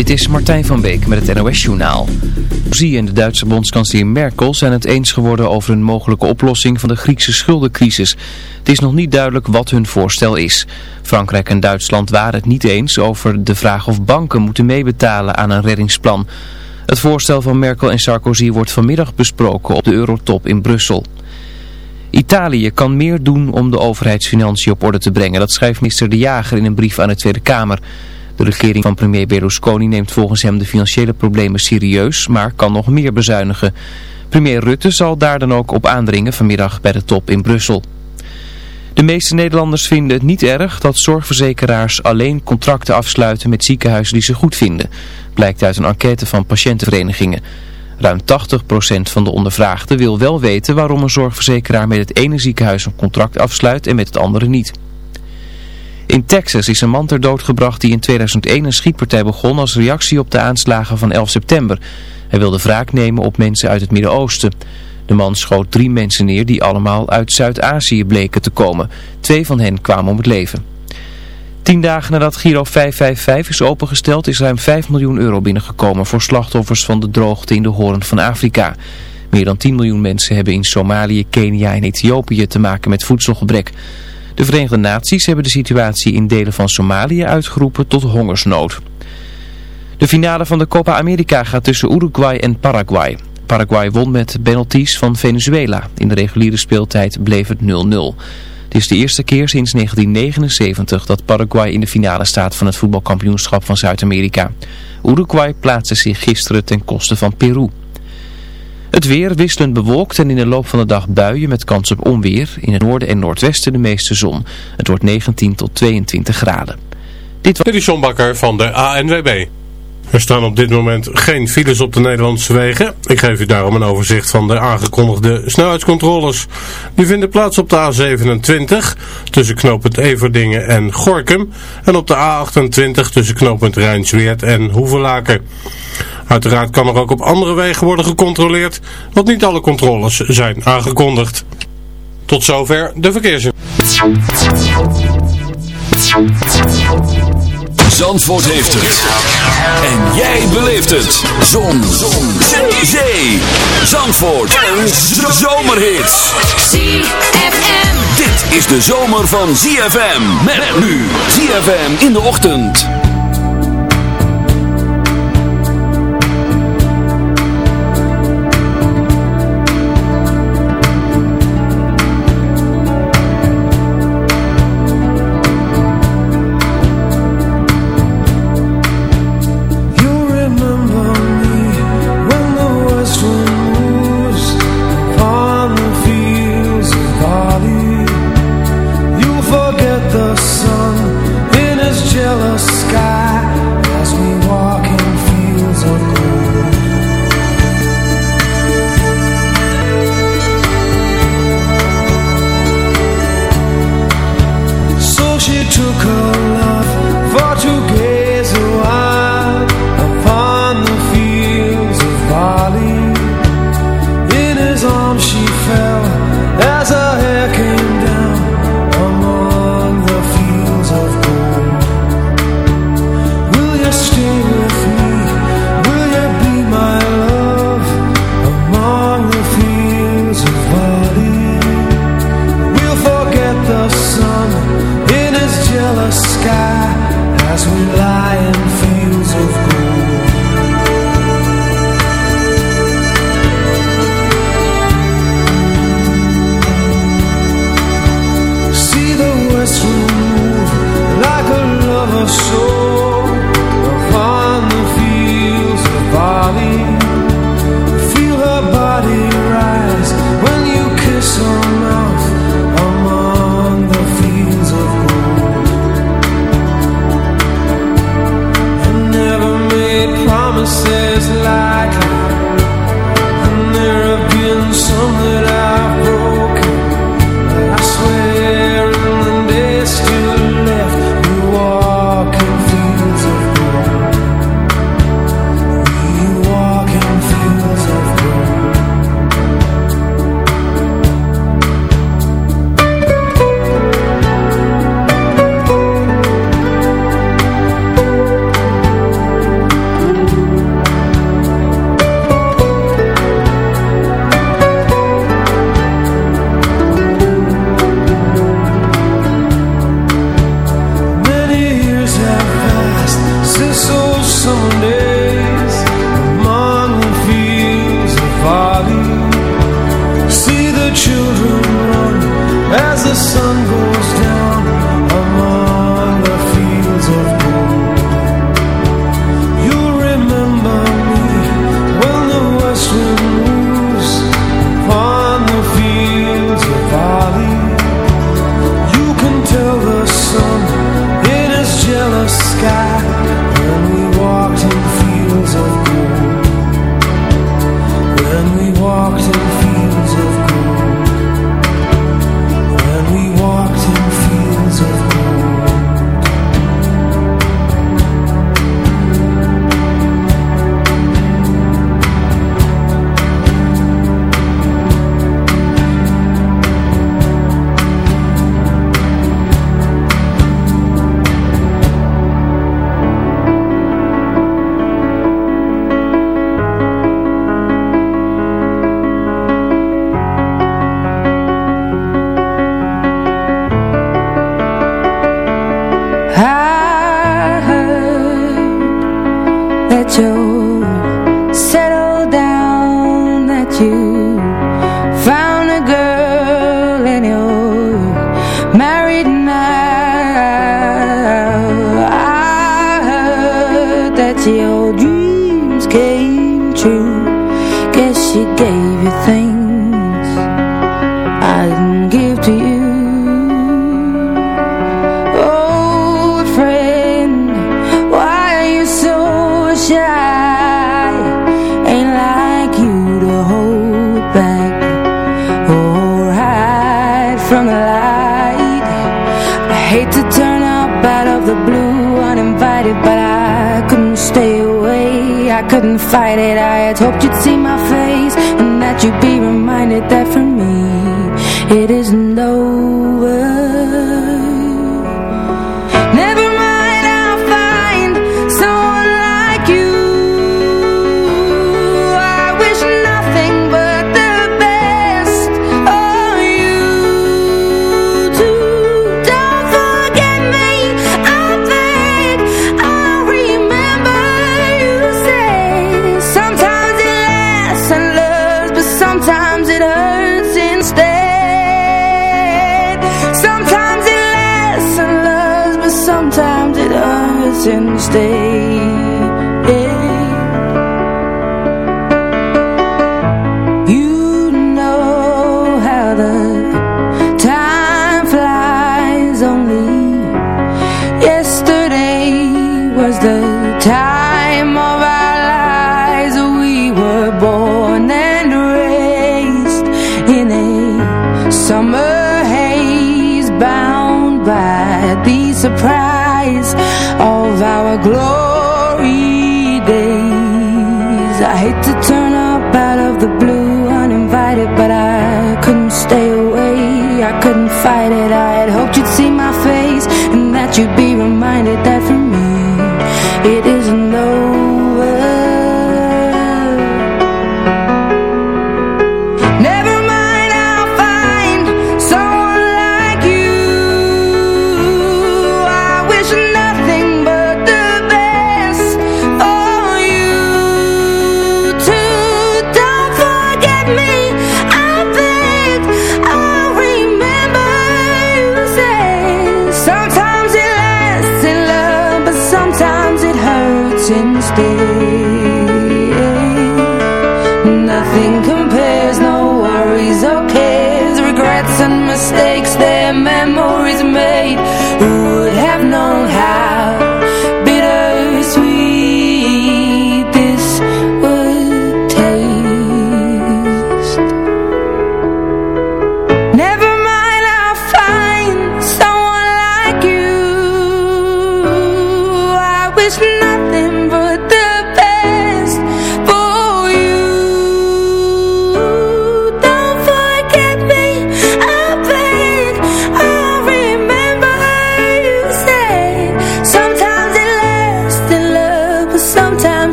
Dit is Martijn van Beek met het NOS-journaal. Zie en de Duitse bondskanselier Merkel zijn het eens geworden over een mogelijke oplossing van de Griekse schuldencrisis. Het is nog niet duidelijk wat hun voorstel is. Frankrijk en Duitsland waren het niet eens over de vraag of banken moeten meebetalen aan een reddingsplan. Het voorstel van Merkel en Sarkozy wordt vanmiddag besproken op de Eurotop in Brussel. Italië kan meer doen om de overheidsfinanciën op orde te brengen. Dat schrijft minister De Jager in een brief aan de Tweede Kamer. De regering van premier Berlusconi neemt volgens hem de financiële problemen serieus, maar kan nog meer bezuinigen. Premier Rutte zal daar dan ook op aandringen vanmiddag bij de top in Brussel. De meeste Nederlanders vinden het niet erg dat zorgverzekeraars alleen contracten afsluiten met ziekenhuizen die ze goed vinden. Blijkt uit een enquête van patiëntenverenigingen. Ruim 80% van de ondervraagden wil wel weten waarom een zorgverzekeraar met het ene ziekenhuis een contract afsluit en met het andere niet. In Texas is een man ter dood gebracht die in 2001 een schietpartij begon als reactie op de aanslagen van 11 september. Hij wilde wraak nemen op mensen uit het Midden-Oosten. De man schoot drie mensen neer die allemaal uit Zuid-Azië bleken te komen. Twee van hen kwamen om het leven. Tien dagen nadat Giro 555 is opengesteld is ruim 5 miljoen euro binnengekomen voor slachtoffers van de droogte in de hoorn van Afrika. Meer dan 10 miljoen mensen hebben in Somalië, Kenia en Ethiopië te maken met voedselgebrek. De Verenigde Naties hebben de situatie in delen van Somalië uitgeroepen tot hongersnood. De finale van de Copa America gaat tussen Uruguay en Paraguay. Paraguay won met penalties van Venezuela. In de reguliere speeltijd bleef het 0-0. Het is de eerste keer sinds 1979 dat Paraguay in de finale staat van het voetbalkampioenschap van Zuid-Amerika. Uruguay plaatste zich gisteren ten koste van Peru. Het weer wisselend bewolkt en in de loop van de dag buien met kans op onweer. In het noorden en noordwesten de meeste zon. Het wordt 19 tot 22 graden. Dit was... Dit is van de ANWB. Er staan op dit moment geen files op de Nederlandse wegen. Ik geef u daarom een overzicht van de aangekondigde snelheidscontroles. Die vinden plaats op de A27 tussen knooppunt Everdingen en Gorkum. En op de A28 tussen knooppunt Rijnsweert en Hoevelaken. Uiteraard kan er ook op andere wegen worden gecontroleerd, want niet alle controles zijn aangekondigd. Tot zover de verkeersinformatie. Zandvoort heeft het. En jij beleeft het. Zon. Zon. Zee. Zandvoort. En zomerhits. ZFM. Dit is de zomer van ZFM. Met nu. ZFM in de ochtend.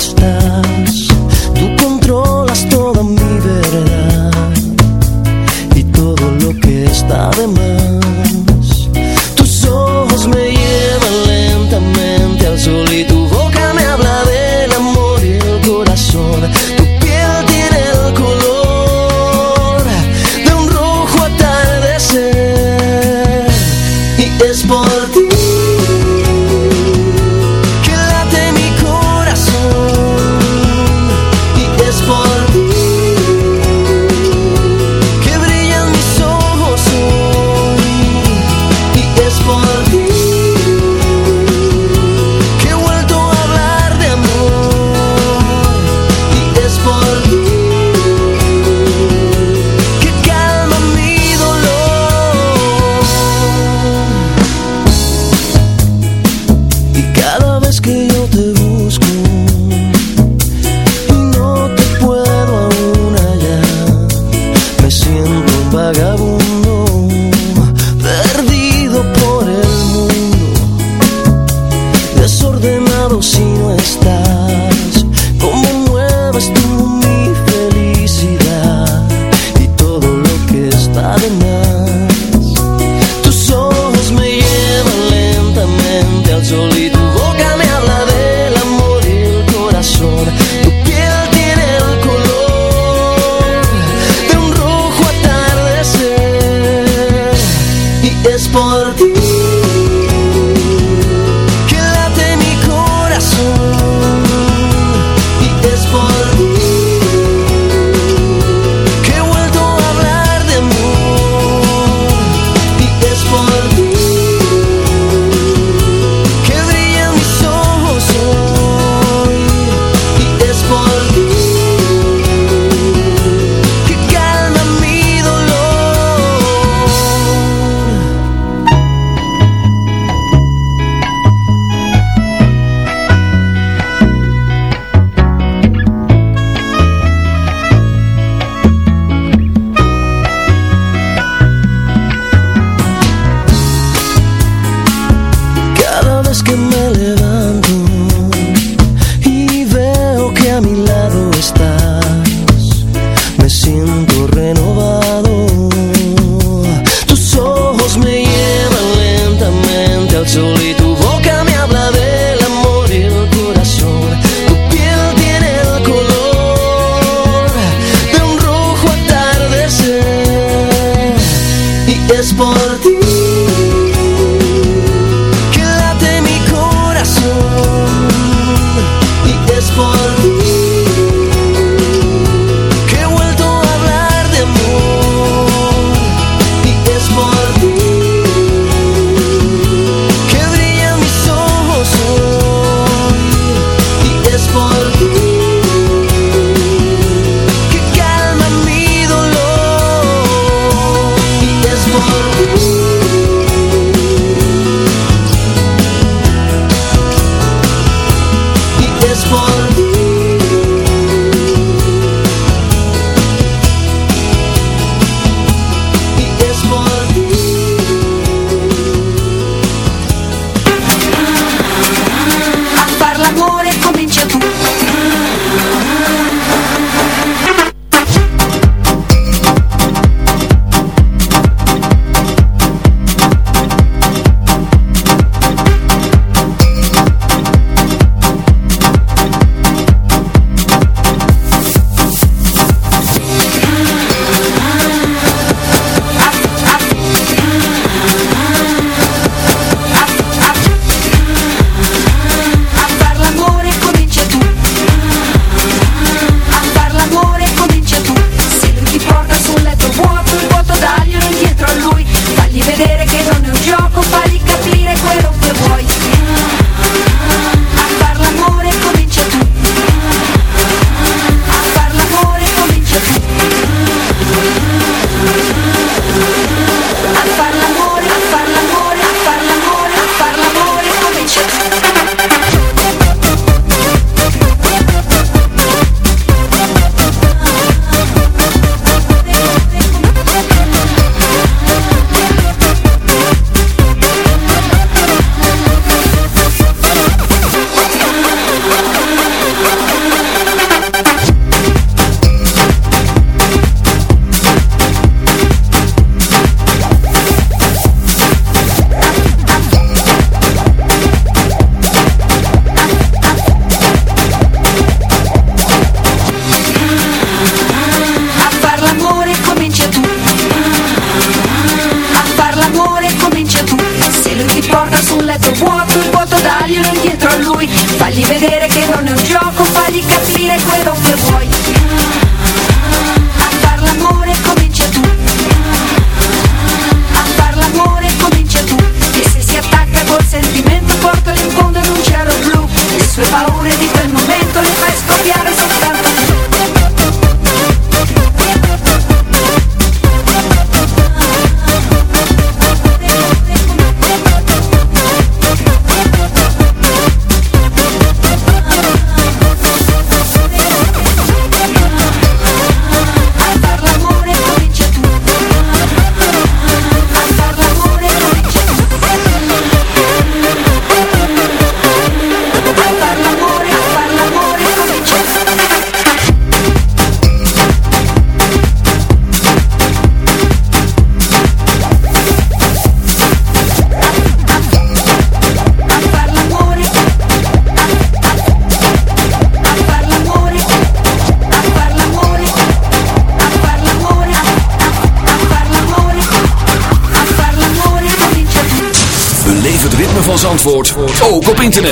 touch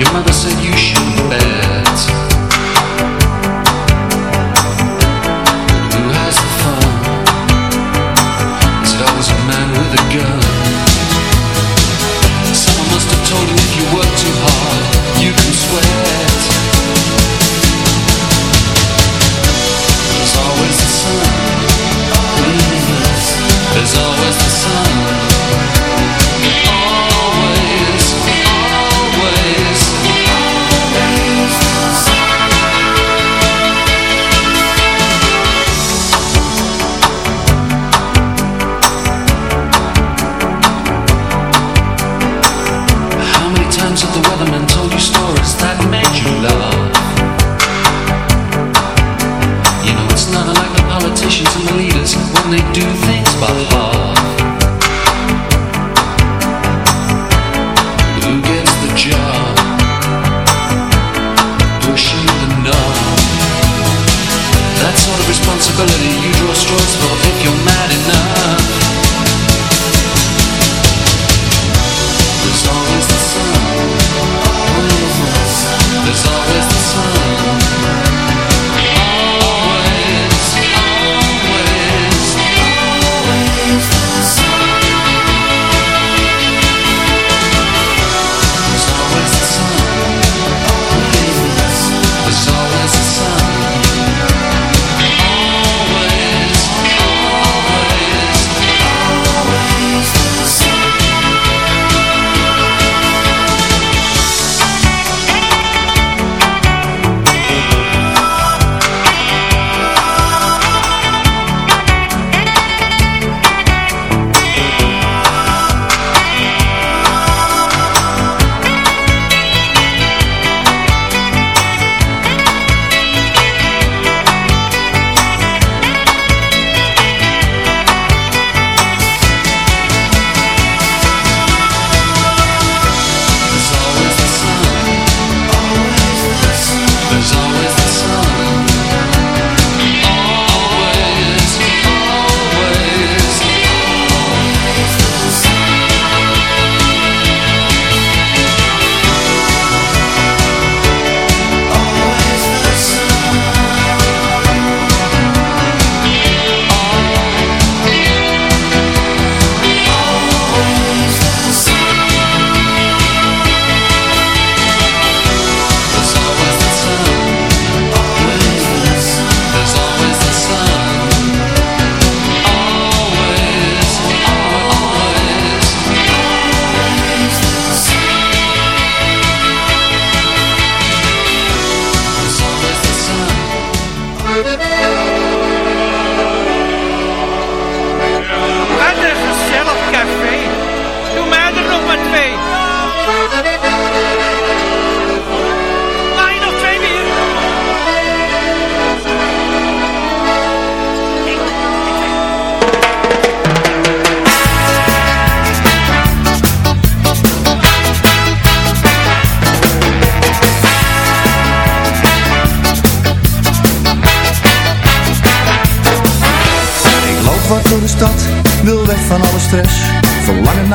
Your mother said you should be better.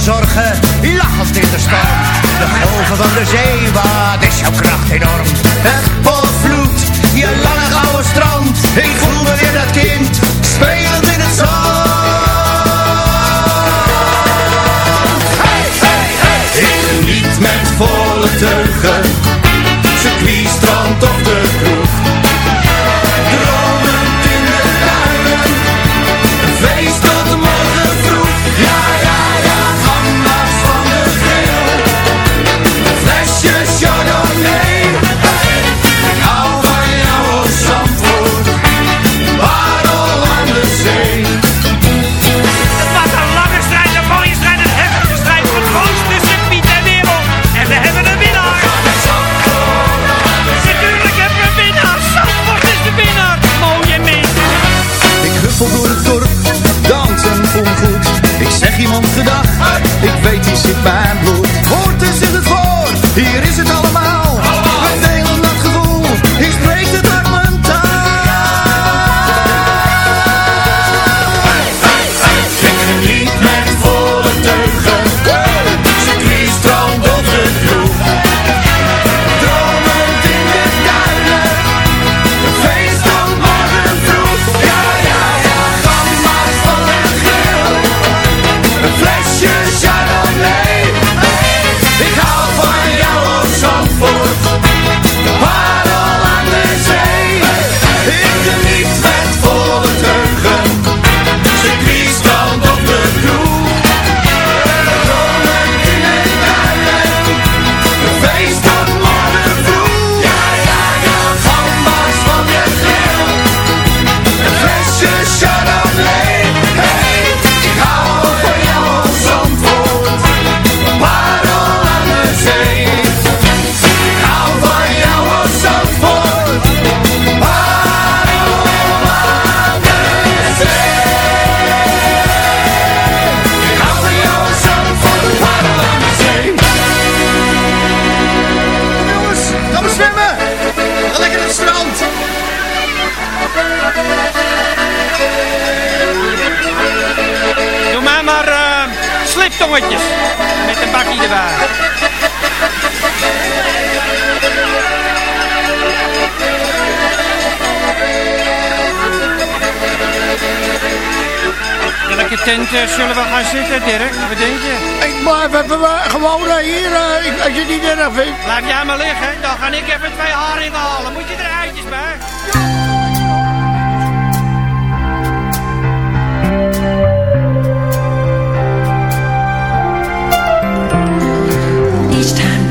zorgen, lachend in de storm. De golven van de zee, wat is jouw kracht enorm? Het volvloed, je lange gouden strand, ik voel me weer dat kind, spelend in het zand. Hey, hey, hey, ik niet met volle teugen. Eh, zullen we gaan zitten, Dirk? Wat denk je? Ik blijf even hebben gewoon uh, hier, als je het niet erg vindt. Laat jij maar liggen, dan ga ik even twee haringen halen. Moet je er eitjes bij? Each time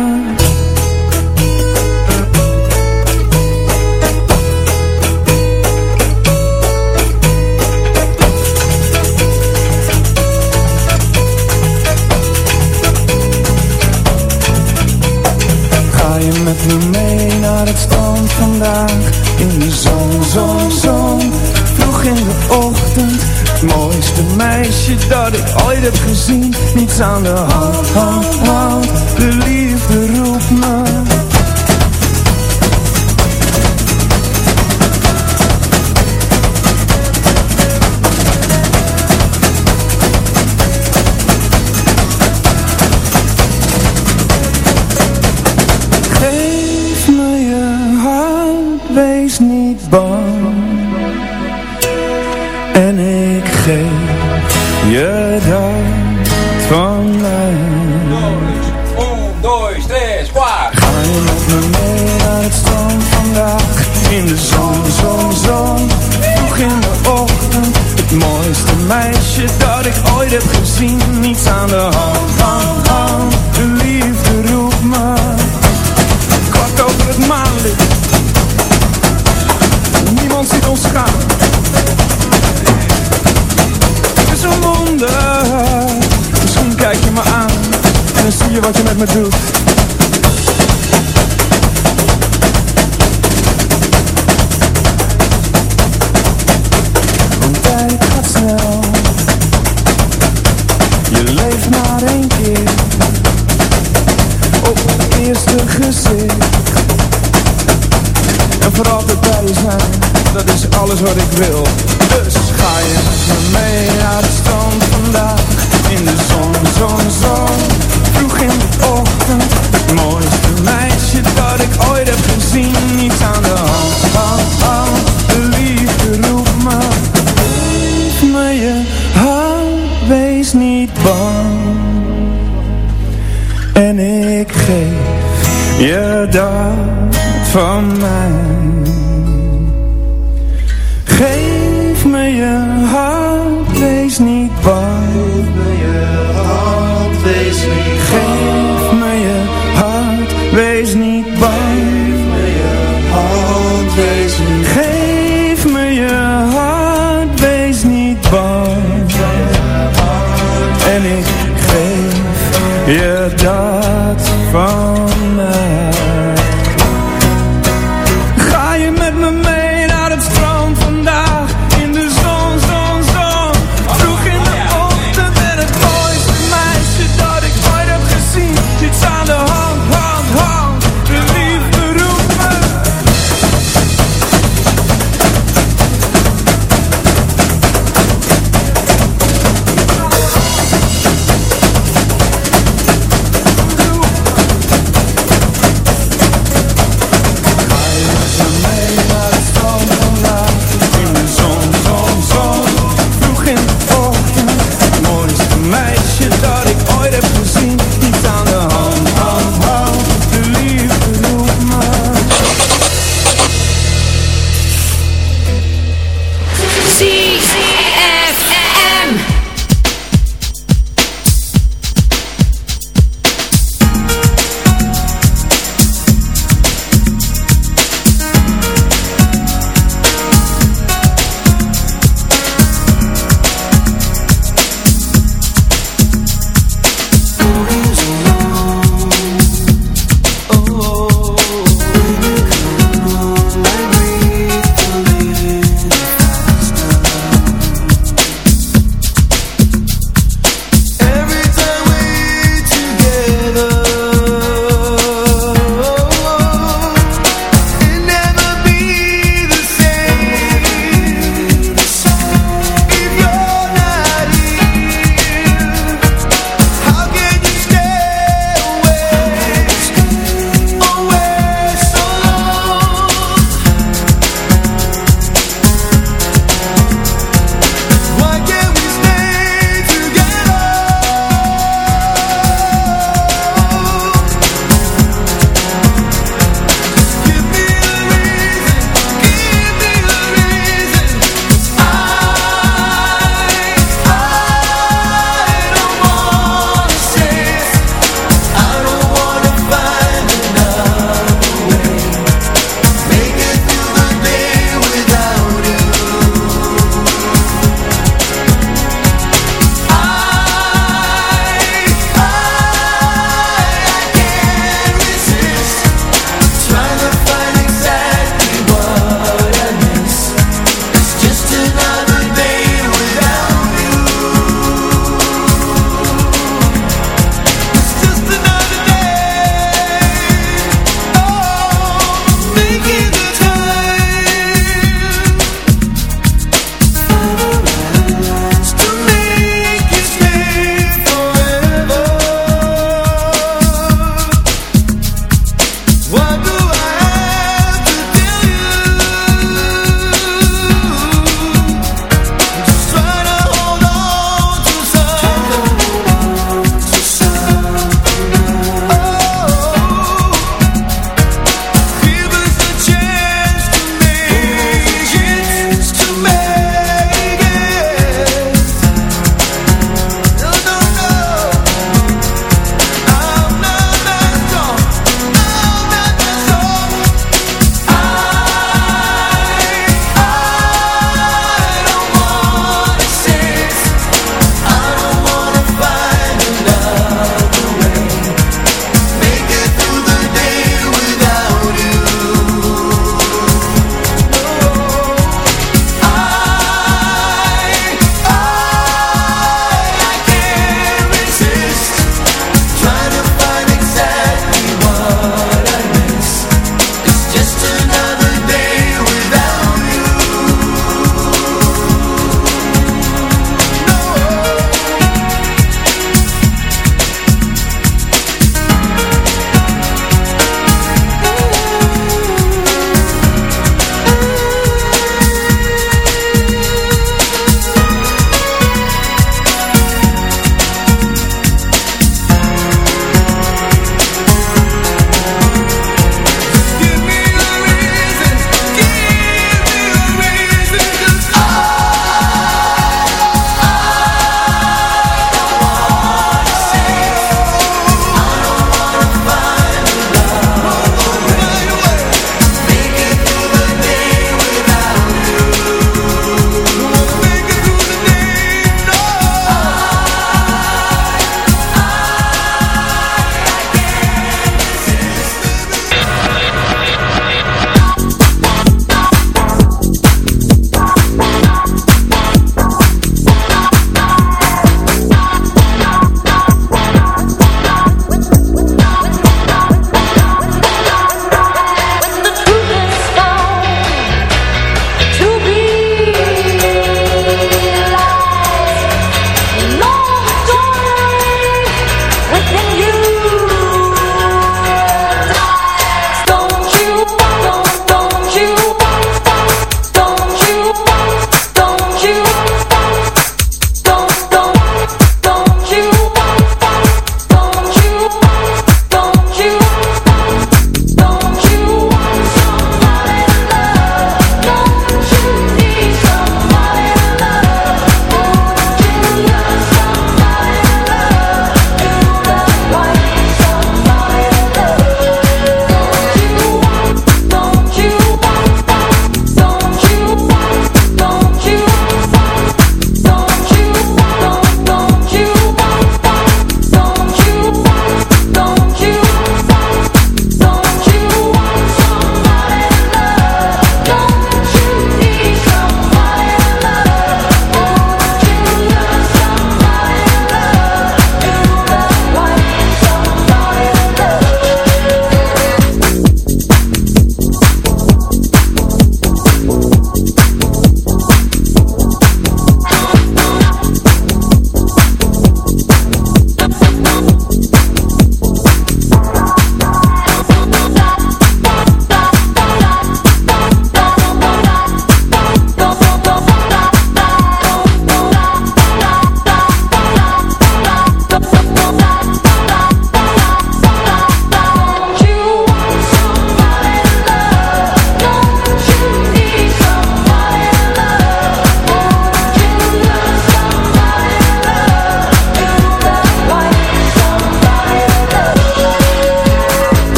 gezien Niets aan wat je met me doet. Want tijd gaat snel. Je leeft maar één keer. Op het eerste gezicht. En voor altijd bij je zijn. Dat is alles wat ik wil. Dus ga je met me mee naar de strand vandaag. In de zon, zon, zon Vroeg in de ochtend. Het mooiste meisje dat ik ooit heb gezien. Niets aan de hand, hand, hand De liefde roept me. Geef me je hand Wees niet bang. En ik geef je dat van mij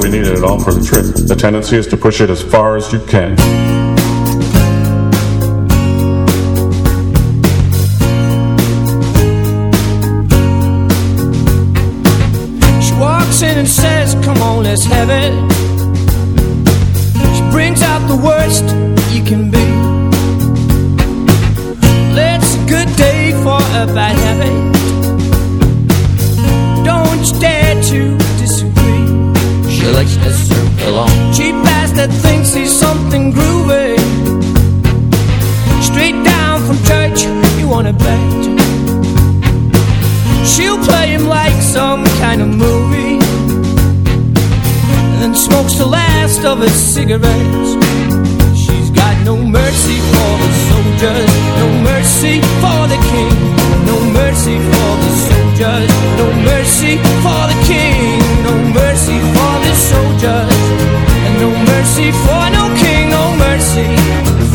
that we needed it all for the trip. The tendency is to push it as far as you can. She walks in and says, come on, let's have it. cigarettes. She's got no mercy for the soldiers, no mercy for the king, no mercy for the soldiers, no mercy for the king, no mercy for the soldiers, and no mercy for no king, no mercy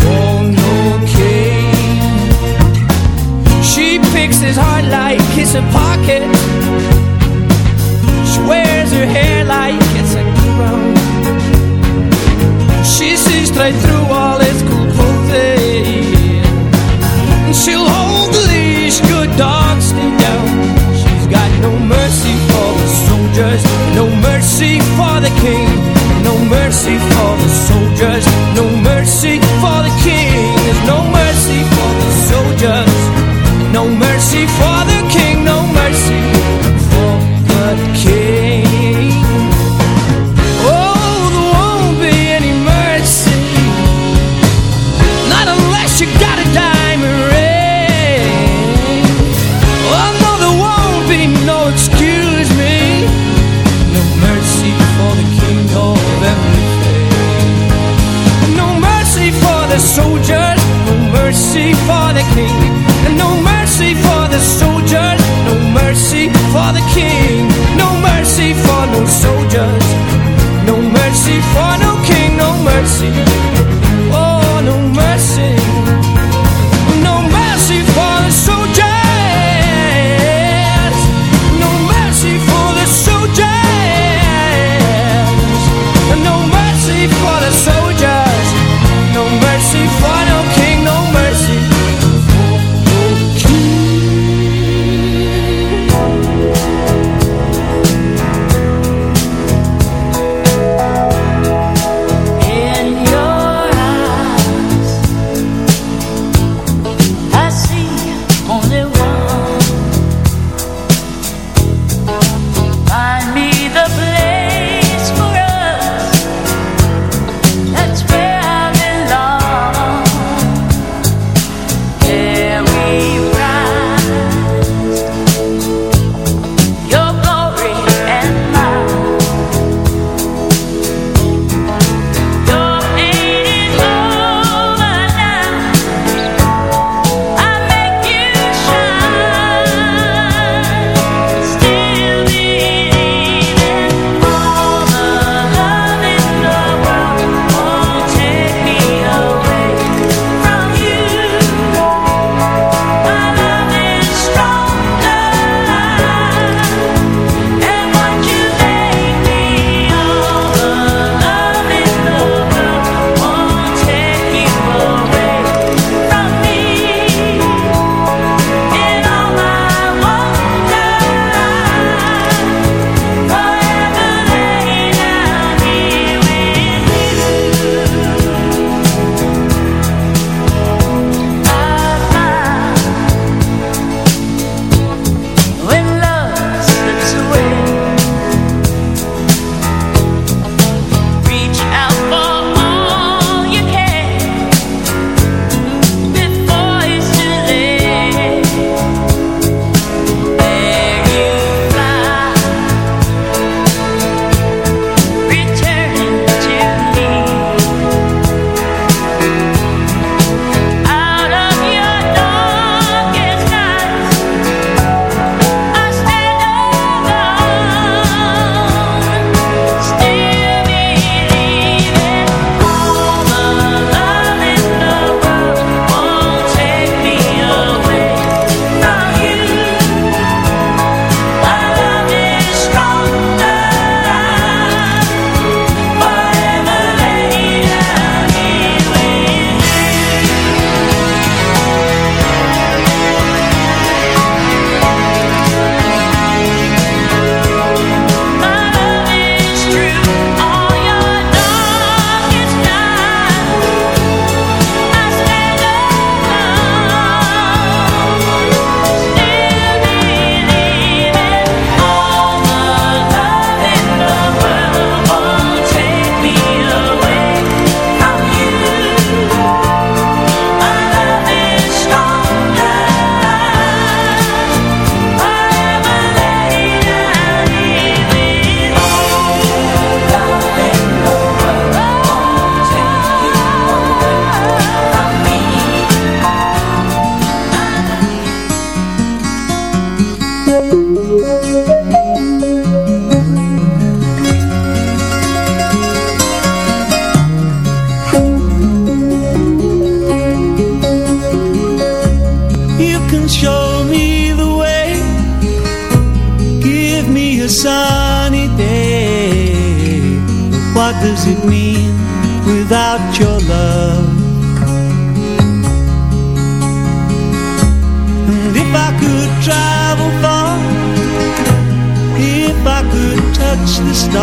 for no king. She picks his heart like kiss apart mercy for the king, no mercy for no soldiers, no mercy for does it mean without your love? And if I could travel far, if I could touch the stars,